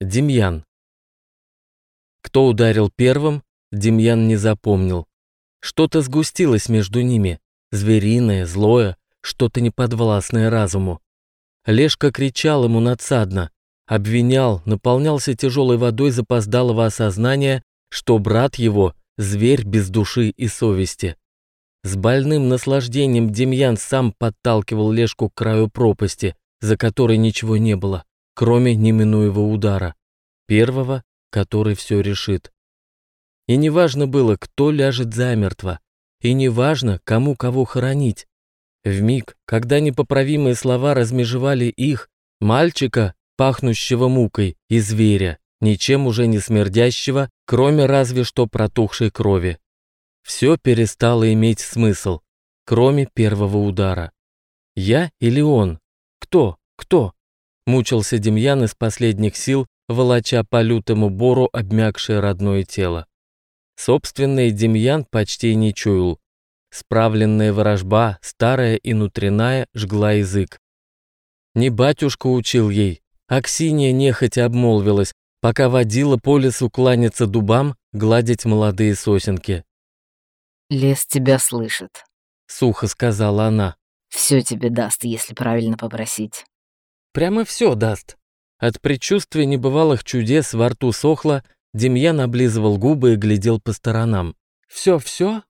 Демьян. Кто ударил первым, Демьян не запомнил. Что-то сгустилось между ними, звериное, злое, что-то неподвластное разуму. Лешка кричал ему надсадно, обвинял, наполнялся тяжелой водой запоздалого осознания, что брат его — зверь без души и совести. С больным наслаждением Демьян сам подталкивал Лешку к краю пропасти, за которой ничего не было кроме неминуемого удара, первого, который все решит. И неважно было, кто ляжет замертво, и неважно, кому кого хоронить. В миг, когда непоправимые слова размежевали их, мальчика, пахнущего мукой, и зверя, ничем уже не смердящего, кроме разве что протухшей крови. Все перестало иметь смысл, кроме первого удара. Я или он? Кто? Кто? Мучился Демьян из последних сил, волоча по лютому бору обмякшее родное тело. Собственный Демьян почти не чуял. Справленная ворожба, старая и внутренняя, жгла язык. Не батюшка учил ей, а Ксения нехотя обмолвилась, пока водила по лесу кланяться дубам, гладить молодые сосенки. «Лес тебя слышит», — сухо сказала она. «Все тебе даст, если правильно попросить». Прямо все даст. От предчувствия небывалых чудес во рту сохло, Демьян облизывал губы и глядел по сторонам. «Все-все?»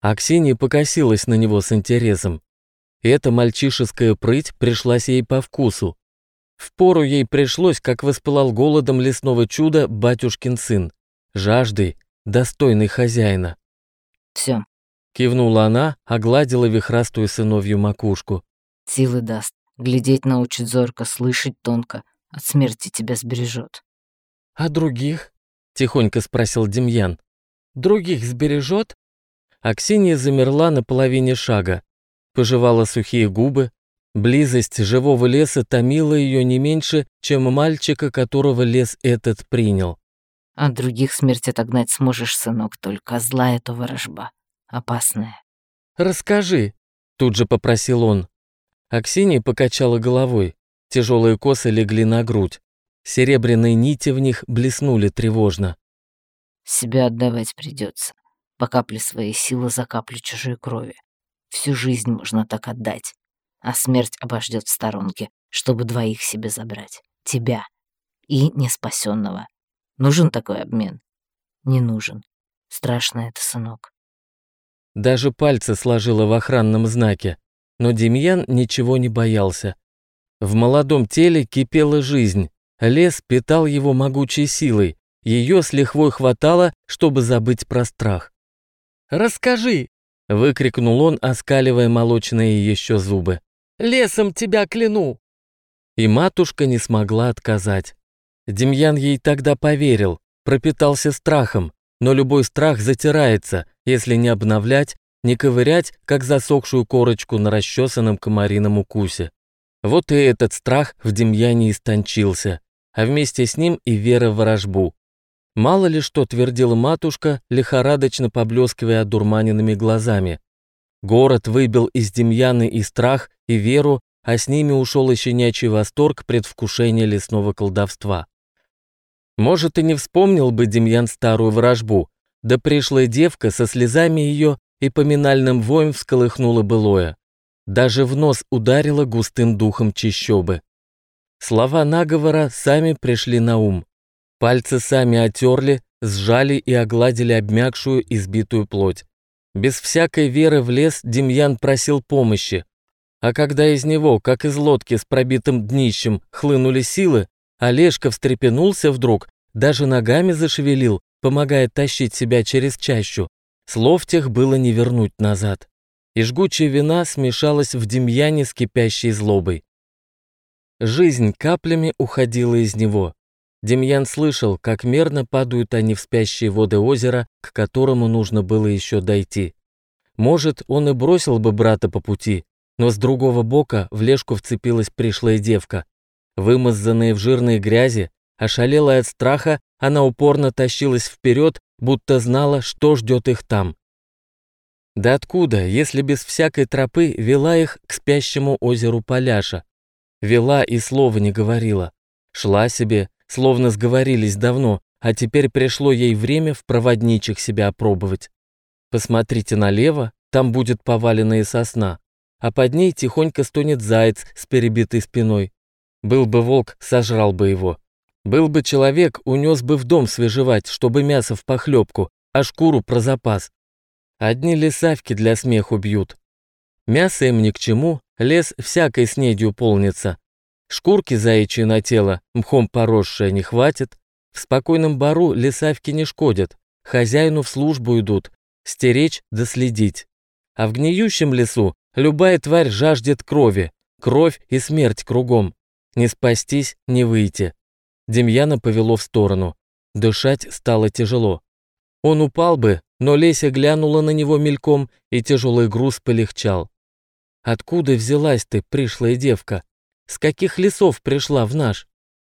Аксинья покосилась на него с интересом. Эта мальчишеская прыть пришлась ей по вкусу. Впору ей пришлось, как воспылал голодом лесного чуда батюшкин сын, жаждой, достойный хозяина. «Все», — кивнула она, огладила вихрастую сыновью макушку. «Силы даст». Глядеть научит зорко, слышать тонко. От смерти тебя сбережет. «А других?» — тихонько спросил Демьян. «Других сбережет?» Аксинья замерла на половине шага, пожевала сухие губы. Близость живого леса томила ее не меньше, чем мальчика, которого лес этот принял. «От других смерть отогнать сможешь, сынок, только злая то ворожба, опасная». «Расскажи», — тут же попросил он. Аксинья покачала головой. Тяжелые косы легли на грудь. Серебряные нити в них блеснули тревожно. «Себя отдавать придется. По капле своей силы за каплю чужой крови. Всю жизнь можно так отдать. А смерть обождет в сторонке, чтобы двоих себе забрать. Тебя. И неспасенного. Нужен такой обмен? Не нужен. Страшно это, сынок. Даже пальцы сложила в охранном знаке. Но Демьян ничего не боялся. В молодом теле кипела жизнь, лес питал его могучей силой, ее с лихвой хватало, чтобы забыть про страх. «Расскажи!» — выкрикнул он, оскаливая молочные еще зубы. «Лесом тебя кляну!» И матушка не смогла отказать. Демьян ей тогда поверил, пропитался страхом, но любой страх затирается, если не обновлять не ковырять, как засохшую корочку на расчесанном комарином укусе. Вот и этот страх в Демьяне истончился, а вместе с ним и вера в ворожбу. Мало ли что твердила матушка, лихорадочно поблескивая одурманенными глазами. Город выбил из Демьяны и страх, и веру, а с ними ушел и щенячий восторг предвкушения лесного колдовства. Может, и не вспомнил бы Демьян старую вражбу, да пришлая девка со слезами ее и поминальным воем всколыхнуло былое. Даже в нос ударило густым духом чищобы. Слова наговора сами пришли на ум. Пальцы сами отерли, сжали и огладили обмякшую избитую плоть. Без всякой веры в лес Демьян просил помощи. А когда из него, как из лодки с пробитым днищем, хлынули силы, Олежка встрепенулся вдруг, даже ногами зашевелил, помогая тащить себя через чащу. Слов тех было не вернуть назад. И жгучая вина смешалась в Демьяне с кипящей злобой. Жизнь каплями уходила из него. Демьян слышал, как мерно падают они в спящие воды озера, к которому нужно было еще дойти. Может, он и бросил бы брата по пути, но с другого бока в лешку вцепилась пришлая девка. Вымазанная в жирной грязи, ошалелая от страха, она упорно тащилась вперед, будто знала, что ждет их там. Да откуда, если без всякой тропы вела их к спящему озеру Поляша? Вела и слова не говорила. Шла себе, словно сговорились давно, а теперь пришло ей время в проводничих себя опробовать. Посмотрите налево, там будет поваленная сосна, а под ней тихонько стонет заяц с перебитой спиной. Был бы волк, сожрал бы его. Был бы человек, унес бы в дом свежевать, чтобы мясо в похлебку, а шкуру про запас. Одни лесавки для смеху бьют. Мясо им ни к чему, лес всякой снедью полнится. Шкурки заячьи на тело, мхом поросшее не хватит. В спокойном бару лесавки не шкодят, хозяину в службу идут, стеречь да следить. А в гниющем лесу любая тварь жаждет крови, кровь и смерть кругом. Не спастись, не выйти. Демьяна повело в сторону. Дышать стало тяжело. Он упал бы, но Леся глянула на него мельком, и тяжелый груз полегчал. «Откуда взялась ты, пришлая девка? С каких лесов пришла в наш?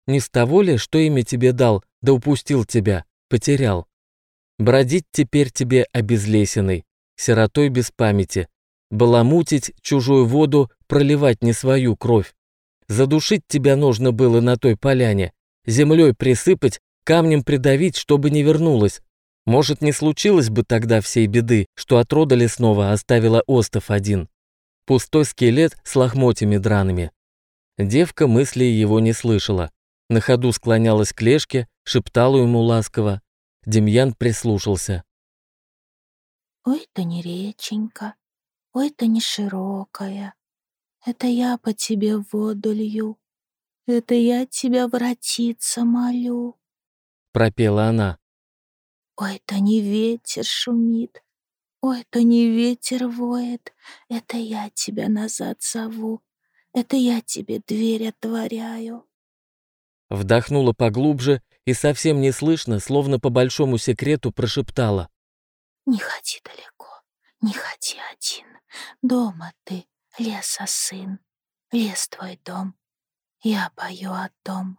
Не с того ли, что имя тебе дал, да упустил тебя, потерял? Бродить теперь тебе обезлесенный, сиротой без памяти, баламутить чужую воду, проливать не свою кровь. Задушить тебя нужно было на той поляне, землей присыпать, камнем придавить, чтобы не вернулась, может, не случилось бы тогда всей беды, что от рода лесного оставила остов один. Пустой скелет с лохмотьями драными. Девка мысли его не слышала. На ходу склонялась к лешке, шептала ему ласково. Демьян прислушался. «Ой-то не реченька, ой-то не широкая. Это я по тебе воду лью, это я тебя воротиться молю», — пропела она. Ой, то не ветер шумит, ой, то не ветер воет, это я тебя назад зову, это я тебе дверь отворяю. Вдохнула поглубже и совсем не слышно, словно по большому секрету прошептала. Не ходи далеко, не ходи один, дома ты, леса сын, лес твой дом, я пою о том.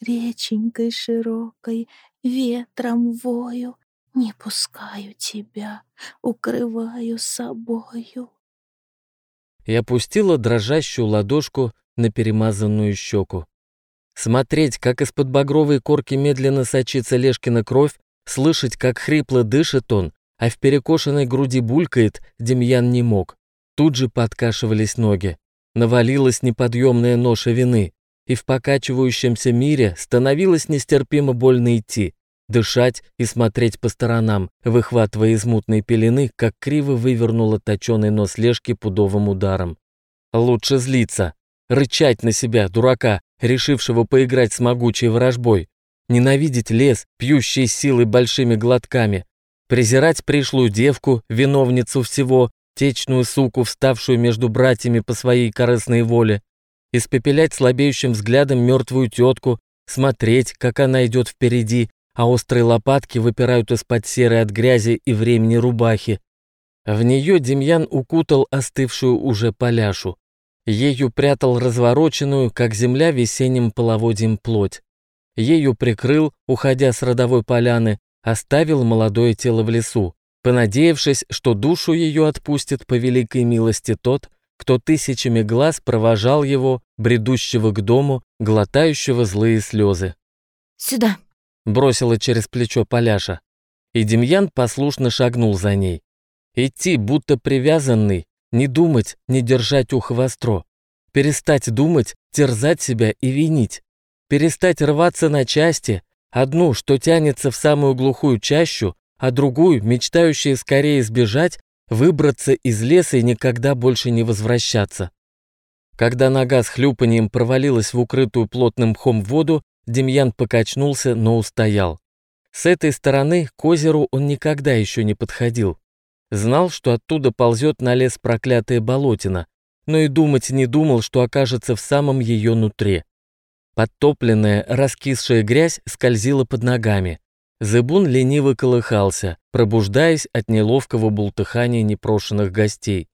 Реченькой широкой ветром вою, Не пускаю тебя, укрываю собою. И опустила дрожащую ладошку на перемазанную щеку. Смотреть, как из-под багровой корки медленно сочится Лешкина кровь, слышать, как хрипло дышит он, а в перекошенной груди булькает, Демьян не мог. Тут же подкашивались ноги. Навалилась неподъемная ноша вины и в покачивающемся мире становилось нестерпимо больно идти, дышать и смотреть по сторонам, выхватывая из мутной пелены, как криво вывернула точеный нос Лешки пудовым ударом. Лучше злиться, рычать на себя, дурака, решившего поиграть с могучей ворожбой, ненавидеть лес, пьющий силы большими глотками, презирать пришлую девку, виновницу всего, течную суку, вставшую между братьями по своей корыстной воле, испепелять слабеющим взглядом мертвую тетку, смотреть, как она идет впереди, а острые лопатки выпирают из-под серой от грязи и времени рубахи. В нее Демьян укутал остывшую уже поляшу. Ею прятал развороченную, как земля весенним половодьем плоть. Ею прикрыл, уходя с родовой поляны, оставил молодое тело в лесу, понадеявшись, что душу ее отпустит по великой милости тот, кто тысячами глаз провожал его, бредущего к дому, глотающего злые слезы. «Сюда!» — бросила через плечо Поляша. И Демьян послушно шагнул за ней. Идти, будто привязанный, не думать, не держать ухо востро. Перестать думать, терзать себя и винить. Перестать рваться на части, одну, что тянется в самую глухую чащу, а другую, мечтающую скорее сбежать, выбраться из леса и никогда больше не возвращаться. Когда нога с хлюпанием провалилась в укрытую плотным мхом воду, Демьян покачнулся, но устоял. С этой стороны к озеру он никогда еще не подходил. Знал, что оттуда ползет на лес проклятая болотина, но и думать не думал, что окажется в самом ее нутре. Подтопленная, раскисшая грязь скользила под ногами. Зыбун лениво колыхался, пробуждаясь от неловкого бултыхания непрошенных гостей.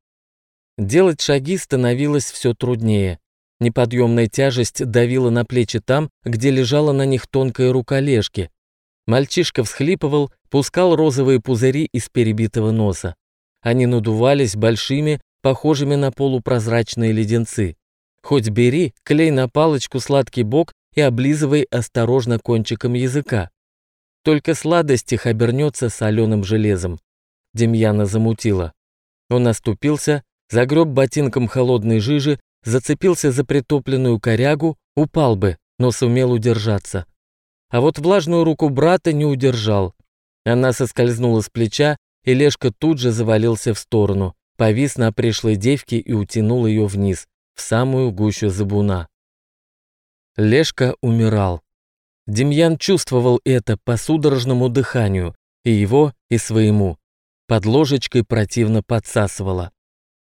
Делать шаги становилось все труднее. Неподъемная тяжесть давила на плечи там, где лежала на них тонкая рука Лешки. Мальчишка всхлипывал, пускал розовые пузыри из перебитого носа. Они надувались большими, похожими на полупрозрачные леденцы. Хоть бери, клей на палочку сладкий бок, и облизывай осторожно кончиком языка. Только сладость их обернется соленым железом. Демьяна замутила. Он оступился, загреб ботинком холодной жижи, зацепился за притопленную корягу, упал бы, но сумел удержаться. А вот влажную руку брата не удержал. Она соскользнула с плеча, и Лешка тут же завалился в сторону, повис на пришлой девке и утянул ее вниз, в самую гущу забуна. Лешка умирал. Демьян чувствовал это по судорожному дыханию, и его, и своему. Под ложечкой противно подсасывало.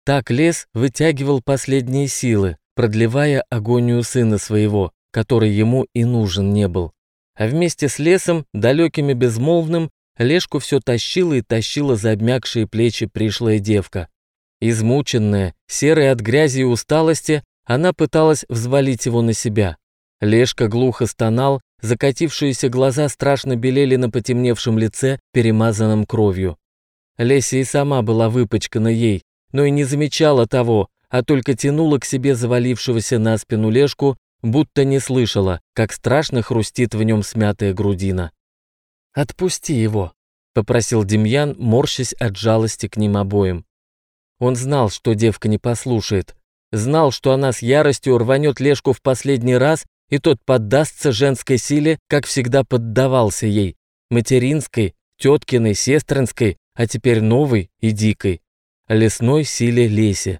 Так лес вытягивал последние силы, продлевая агонию сына своего, который ему и нужен не был. А вместе с лесом, далеким и безмолвным, Лешку все тащила и тащила за обмякшие плечи пришлая девка. Измученная, серая от грязи и усталости, она пыталась взвалить его на себя. Лешка глухо стонал, закатившиеся глаза страшно белели на потемневшем лице, перемазанном кровью. Леся и сама была выпачкана ей, но и не замечала того, а только тянула к себе завалившегося на спину Лешку, будто не слышала, как страшно хрустит в нем смятая грудина. «Отпусти его», — попросил Демьян, морщась от жалости к ним обоим. Он знал, что девка не послушает, знал, что она с яростью рванет Лешку в последний раз, и тот поддастся женской силе, как всегда поддавался ей, материнской, теткиной, сестринской, а теперь новой и дикой, лесной силе лесе.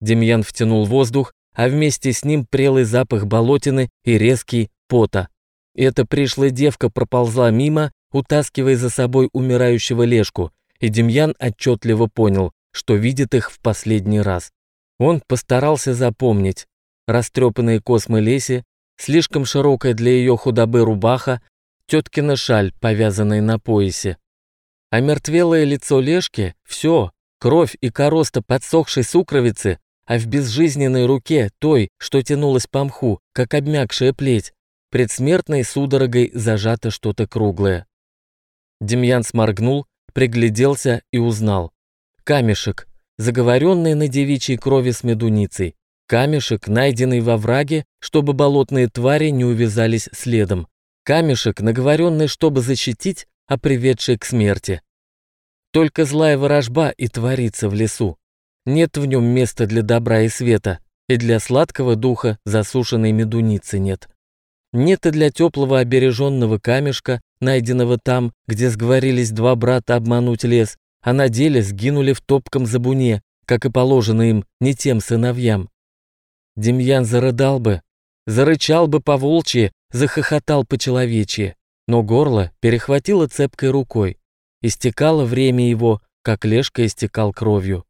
Демьян втянул воздух, а вместе с ним прелый запах болотины и резкий пота. Эта пришлая девка проползла мимо, утаскивая за собой умирающего Лешку, и Демьян отчетливо понял, что видит их в последний раз. Он постарался запомнить. Растрепанные космы Леси, слишком широкая для ее худобы рубаха, теткина шаль, повязанная на поясе. А мертвелое лицо Лешки — все, кровь и короста подсохшей сукровицы, а в безжизненной руке той, что тянулась по мху, как обмякшая плеть, предсмертной судорогой зажато что-то круглое. Демьян сморгнул, пригляделся и узнал. Камешек, заговоренный на девичьей крови с медуницей. Камешек, найденный во враге, чтобы болотные твари не увязались следом. Камешек, наговоренный, чтобы защитить, а приведший к смерти. Только злая ворожба и творится в лесу. Нет в нем места для добра и света, и для сладкого духа засушенной медуницы нет. Нет и для теплого обереженного камешка, найденного там, где сговорились два брата обмануть лес, а на деле сгинули в топком забуне, как и положено им, не тем сыновьям. Демьян зарыдал бы, зарычал бы по волчьи, захохотал по человечьи, но горло перехватило цепкой рукой. Истекало время его, как лешка истекал кровью.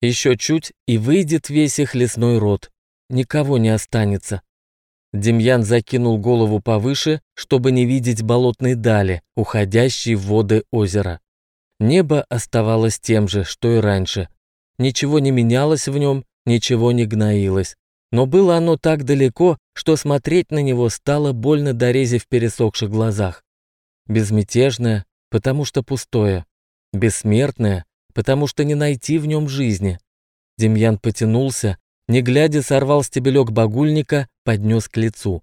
Еще чуть, и выйдет весь их лесной род. Никого не останется. Демьян закинул голову повыше, чтобы не видеть болотной дали, уходящей в воды озера. Небо оставалось тем же, что и раньше. Ничего не менялось в нем, ничего не гноилось. Но было оно так далеко, что смотреть на него стало больно до рези в пересохших глазах. Безмятежное, потому что пустое. Бессмертное, потому что не найти в нем жизни. Демьян потянулся, не глядя, сорвал стебелек багульника, поднес к лицу.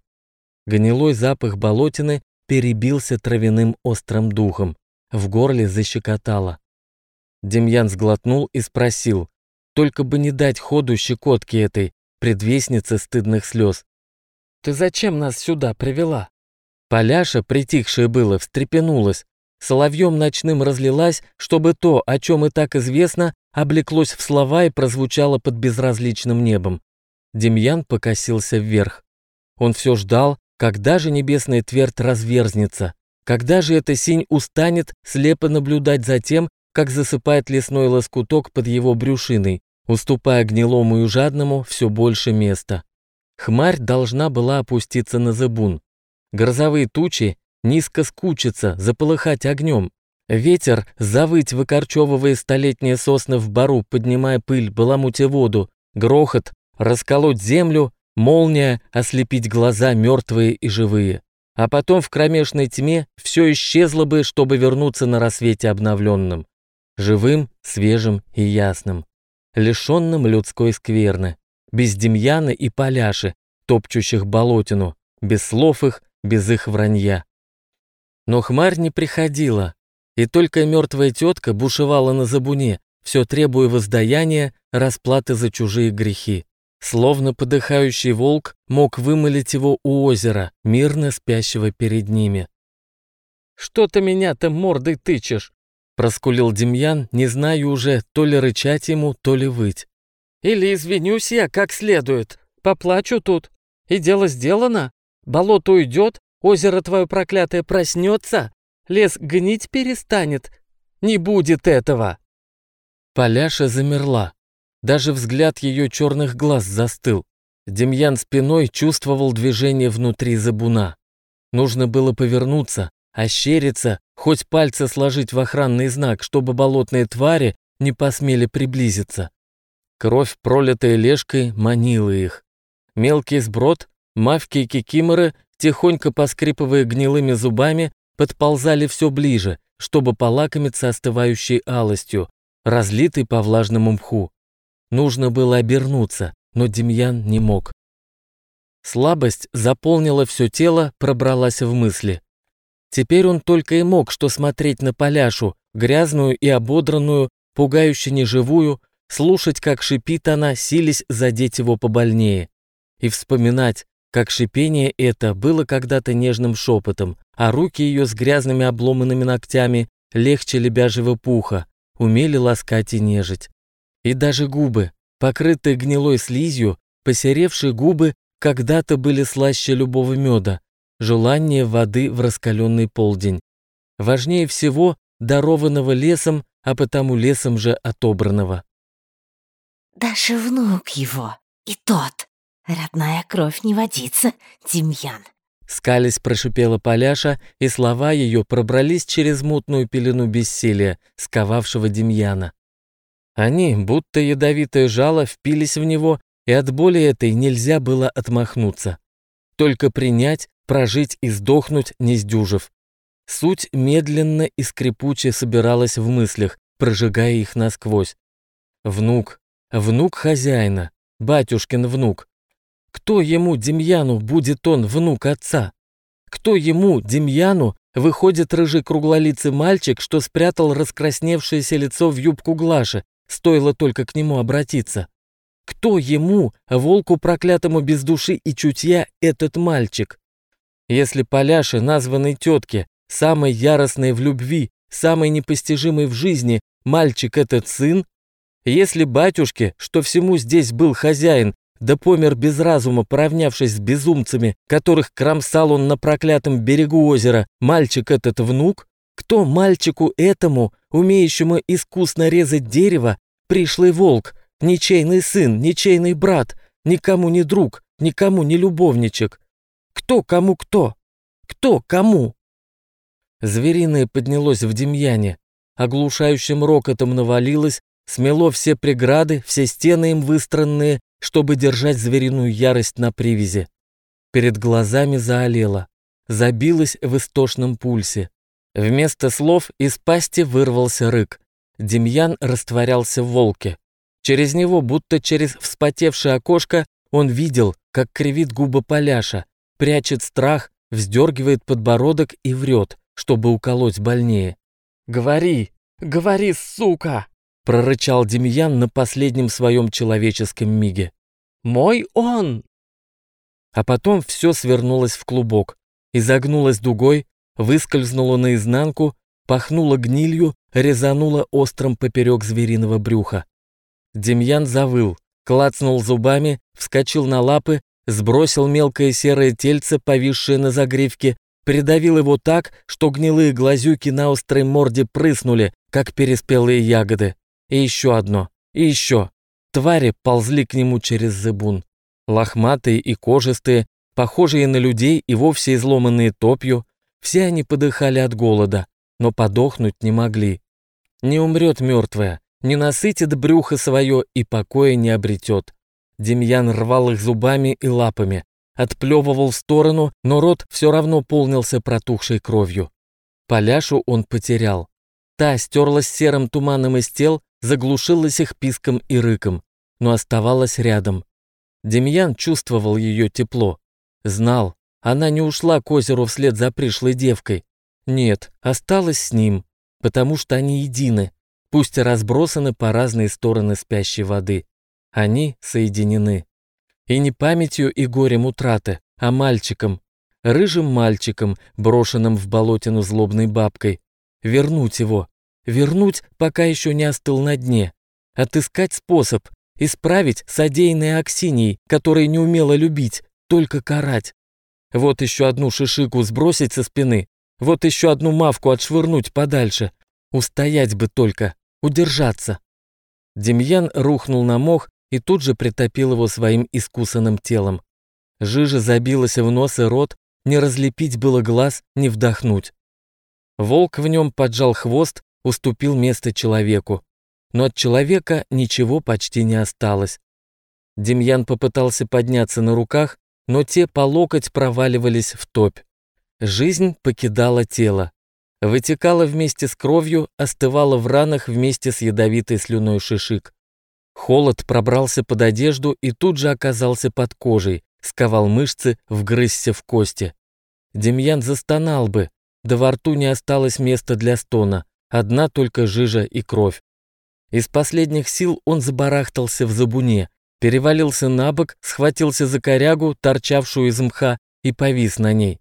Гнилой запах болотины перебился травяным острым духом. В горле защекотало. Демьян сглотнул и спросил, только бы не дать ходу щекотке этой, предвестнице стыдных слез. «Ты зачем нас сюда привела?» Поляша, притихшая было, встрепенулась, соловьем ночным разлилась, чтобы то, о чем и так известно, облеклось в слова и прозвучало под безразличным небом. Демьян покосился вверх. Он все ждал, когда же небесная твердь разверзнется, когда же эта синь устанет слепо наблюдать за тем, как засыпает лесной лоскуток под его брюшиной, уступая гнилому и жадному все больше места. Хмарь должна была опуститься на зыбун. Грозовые тучи низко скучиться, заполыхать огнем, Ветер, завыть, выкорчевывая столетние сосны в бару, поднимая пыль, баламутя воду, грохот, расколоть землю, молния, ослепить глаза мертвые и живые. А потом в кромешной тьме все исчезло бы, чтобы вернуться на рассвете обновленным. Живым, свежим и ясным. Лишенным людской скверны. Без Демьяна и Поляши, топчущих болотину. без слов их, без их вранья. Но хмарь не приходила, и только мертвая тетка бушевала на забуне, все требуя воздаяния, расплаты за чужие грехи. Словно подыхающий волк мог вымолить его у озера, мирно спящего перед ними. «Что ты меня-то мордой тычешь?» — проскулил Демьян, не зная уже, то ли рычать ему, то ли выть. «Или извинюсь я как следует, поплачу тут, и дело сделано, болото уйдет, озеро твое проклятое проснется, лес гнить перестанет, не будет этого!» Поляша замерла. Даже взгляд ее черных глаз застыл. Демьян спиной чувствовал движение внутри забуна. Нужно было повернуться, ощериться, хоть пальцы сложить в охранный знак, чтобы болотные твари не посмели приблизиться. Кровь, пролитая лешкой, манила их. Мелкий сброд, мавки и кикиморы, тихонько поскрипывая гнилыми зубами, подползали все ближе, чтобы полакомиться остывающей алостью, разлитой по влажному мху. Нужно было обернуться, но Демьян не мог. Слабость заполнила все тело, пробралась в мысли. Теперь он только и мог что смотреть на поляшу, грязную и ободранную, пугающе неживую, слушать, как шипит она, сились задеть его побольнее, и вспоминать, как шипение это было когда-то нежным шепотом, а руки ее с грязными обломанными ногтями легче лебяжьего пуха, умели ласкать и нежить. И даже губы, покрытые гнилой слизью, посеревшие губы когда-то были слаще любого меда, желание воды в раскаленный полдень. Важнее всего дарованного лесом, а потому лесом же отобранного. Даже внук его, и тот, родная кровь не водится, Демьян. Скались прошипела Поляша, и слова ее пробрались через мутную пелену бессилия, сковавшего Демьяна. Они, будто ядовитое жало, впились в него, и от боли этой нельзя было отмахнуться. Только принять, прожить и сдохнуть, не сдюжив. Суть медленно и скрипуче собиралась в мыслях, прожигая их насквозь. Внук, внук хозяина, батюшкин внук, кто ему, Демьяну, будет он внук отца? Кто ему, Демьяну, выходит рыжий круглолицый мальчик, что спрятал раскрасневшееся лицо в юбку Глаши, стоило только к нему обратиться? Кто ему, волку проклятому без души и чутья, этот мальчик? Если Поляше, названной тетке, самой яростной в любви, самой непостижимой в жизни, мальчик этот сын, если батюшке, что всему здесь был хозяин, да помер без разума, поравнявшись с безумцами, которых кромсал он на проклятом берегу озера, мальчик этот внук? Кто мальчику этому, умеющему искусно резать дерево, пришлый волк, ничейный сын, ничейный брат, никому не друг, никому не любовничек? Кто кому кто? Кто кому? Звериное поднялось в Демьяне, оглушающим рокотом навалилось, смело все преграды, все стены им выстроенные, чтобы держать звериную ярость на привязи. Перед глазами заолело, забилось в истошном пульсе. Вместо слов из пасти вырвался рык. Демьян растворялся в волке. Через него, будто через вспотевшее окошко, он видел, как кривит губы Поляша, прячет страх, вздергивает подбородок и врет, чтобы уколоть больнее. «Говори, говори, сука!» прорычал Демьян на последнем своем человеческом миге. «Мой он!» А потом все свернулось в клубок, изогнулось дугой, выскользнуло наизнанку, пахнуло гнилью, резануло острым поперек звериного брюха. Демьян завыл, клацнул зубами, вскочил на лапы, сбросил мелкое серое тельце, повисшее на загривке, придавил его так, что гнилые глазюки на острой морде прыснули, как переспелые ягоды. И еще одно. И еще. Твари ползли к нему через зыбун. Лохматые и кожистые, похожие на людей и вовсе изломанные топью. Все они подыхали от голода, но подохнуть не могли. Не умрет мертвая, не насытит брюхо свое и покоя не обретет. Демьян рвал их зубами и лапами, отплевывал в сторону, но рот все равно полнился протухшей кровью. Поляшу он потерял. Та стерлась серым туманом из тел, заглушилась их писком и рыком, но оставалась рядом. Демьян чувствовал ее тепло, знал, Она не ушла к озеру вслед за пришлой девкой. Нет, осталась с ним, потому что они едины, пусть и разбросаны по разные стороны спящей воды. Они соединены. И не памятью и горем утраты, а мальчиком, рыжим мальчиком, брошенным в болотину злобной бабкой. Вернуть его, вернуть, пока еще не остыл на дне. Отыскать способ, исправить содеянное Аксиньей, которая не умела любить, только карать. Вот еще одну шишику сбросить со спины, вот еще одну мавку отшвырнуть подальше. Устоять бы только, удержаться. Демьян рухнул на мох и тут же притопил его своим искусанным телом. Жижа забилась в нос и рот, не разлепить было глаз, не вдохнуть. Волк в нем поджал хвост, уступил место человеку. Но от человека ничего почти не осталось. Демьян попытался подняться на руках, но те по локоть проваливались в топь. Жизнь покидала тело. Вытекала вместе с кровью, остывала в ранах вместе с ядовитой слюной шишик. Холод пробрался под одежду и тут же оказался под кожей, сковал мышцы, вгрызся в кости. Демьян застонал бы, да во рту не осталось места для стона, одна только жижа и кровь. Из последних сил он забарахтался в забуне, перевалился на бок, схватился за корягу, торчавшую из мха, и повис на ней.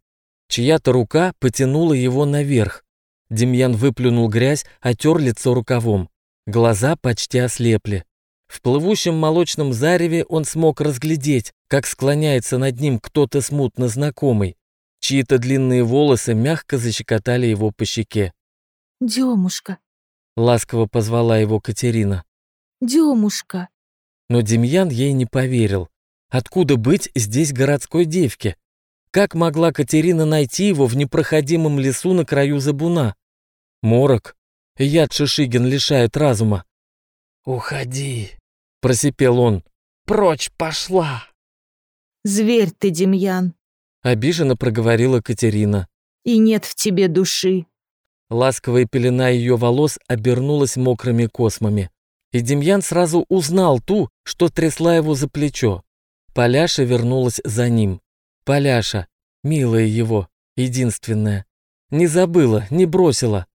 Чья-то рука потянула его наверх. Демьян выплюнул грязь, отер лицо рукавом. Глаза почти ослепли. В плывущем молочном зареве он смог разглядеть, как склоняется над ним кто-то смутно знакомый. Чьи-то длинные волосы мягко защекотали его по щеке. «Демушка, Ласково позвала его Катерина. Демушка!» Но Демьян ей не поверил. Откуда быть здесь городской девке? Как могла Катерина найти его в непроходимом лесу на краю забуна? Морок. Яд Шишигин лишает разума. «Уходи», — просипел он. «Прочь пошла!» «Зверь ты, Демьян, Обиженно проговорила Катерина. и нет в тебе души. Ласковая пелена ее волос обернулась мокрыми космами. И Демьян сразу узнал ту, что трясла его за плечо. Поляша вернулась за ним. Поляша, милая его, единственная. Не забыла, не бросила.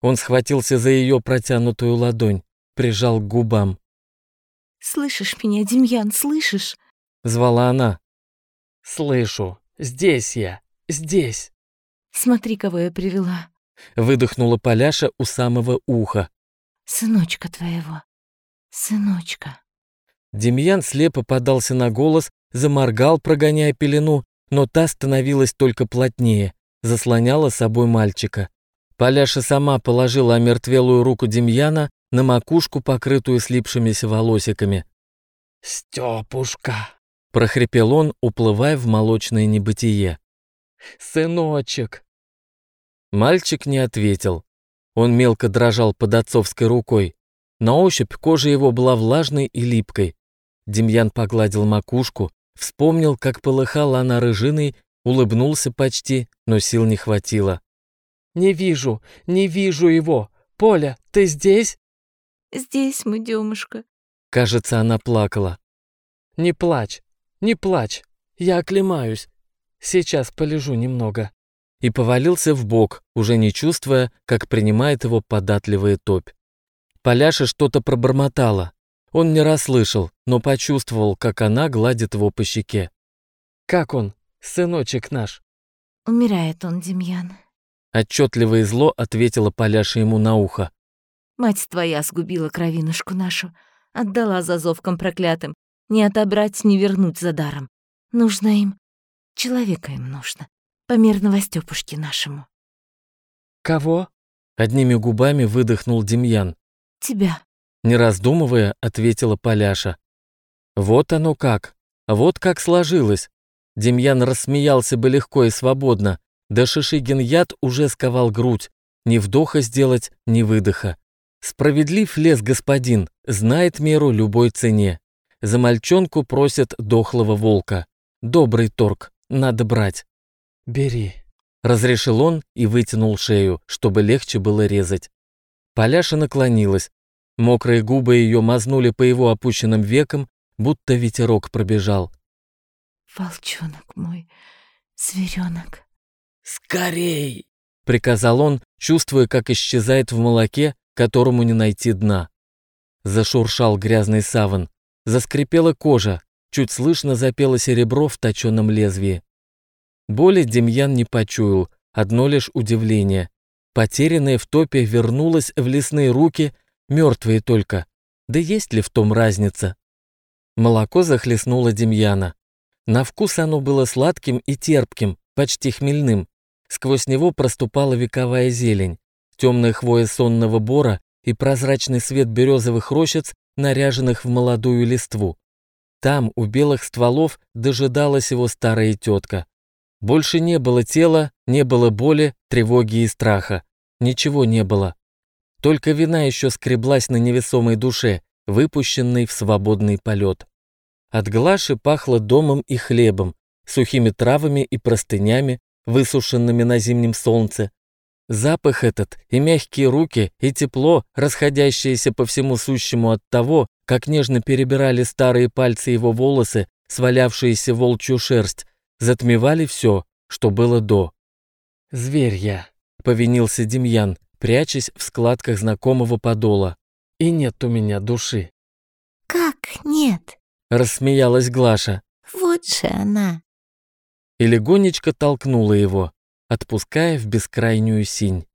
Он схватился за ее протянутую ладонь, прижал к губам. Слышишь меня, Демьян, слышишь? Звала она. «Слышу, здесь я, здесь!» Смотри, кого я привела. Выдохнула Поляша у самого уха. Сыночка твоего. Сыночка. Демьян слепо подался на голос, заморгал, прогоняя пелену, но та становилась только плотнее, заслоняла собой мальчика. Поляша сама положила омертвелую руку Демьяна на макушку, покрытую слипшимися волосиками. «Стёпушка!» — прохрипел он, уплывая в молочное небытие. «Сыночек!» Мальчик не ответил. Он мелко дрожал под отцовской рукой. На ощупь кожа его была влажной и липкой. Демьян погладил макушку, вспомнил, как полыхала она рыжиной, улыбнулся почти, но сил не хватило. «Не вижу, не вижу его! Поля, ты здесь?» Здесь мы, Демушка. Кажется, она плакала. «Не плачь, не плачь, я оклемаюсь. Сейчас полежу немного». И повалился в бок, уже не чувствуя, как принимает его податливая топь. Поляша что-то пробормотала. Он не расслышал, но почувствовал, как она гладит его по щеке. «Как он, сыночек наш?» Умирает он, Демьян. Отчетливо и зло ответила Поляша ему на ухо. Мать твоя сгубила кровинушку нашу, отдала за зовком проклятым. Не отобрать, не вернуть за даром. Нужно им, человека им нужно, померного Стёпушке нашему. «Кого?» Одними губами выдохнул Демьян. Тебя. Не раздумывая, ответила Поляша. Вот оно как. Вот как сложилось. Демьян рассмеялся бы легко и свободно. Да Шишигин яд уже сковал грудь. Ни вдоха сделать, ни выдоха. Справедлив лес господин, знает меру любой цене. За мальчонку просят дохлого волка. Добрый торг, надо брать. Бери. Разрешил он и вытянул шею, чтобы легче было резать. Поляша наклонилась. Мокрые губы ее мазнули по его опущенным векам, будто ветерок пробежал. Волчонок мой, Зверенок. «Скорей!» — приказал он, чувствуя, как исчезает в молоке, которому не найти дна. Зашуршал грязный саван, заскрипела кожа, чуть слышно запело серебро в точенном лезвии. Боли Демьян не почуял, одно лишь удивление. Потерянная в топе вернулась в лесные руки, мертвые только. Да есть ли в том разница? Молоко захлестнуло Демьяна. На вкус оно было сладким и терпким, почти хмельным. Сквозь него проступала вековая зелень, темная хвоя сонного бора и прозрачный свет березовых рощиц, наряженных в молодую листву. Там, у белых стволов, дожидалась его старая тетка. Больше не было тела, не было боли, тревоги и страха. Ничего не было. Только вина еще скреблась на невесомой душе, выпущенной в свободный полет. От Глаши пахло домом и хлебом, сухими травами и простынями, высушенными на зимнем солнце. Запах этот и мягкие руки, и тепло, расходящееся по всему сущему от того, как нежно перебирали старые пальцы его волосы, свалявшиеся волчью шерсть, затмевали все, что было до. «Зверь я», — повинился Демьян, прячась в складках знакомого подола. «И нет у меня души». «Как нет?» — рассмеялась Глаша. «Вот же она!» И легонечко толкнула его, отпуская в бескрайнюю синь.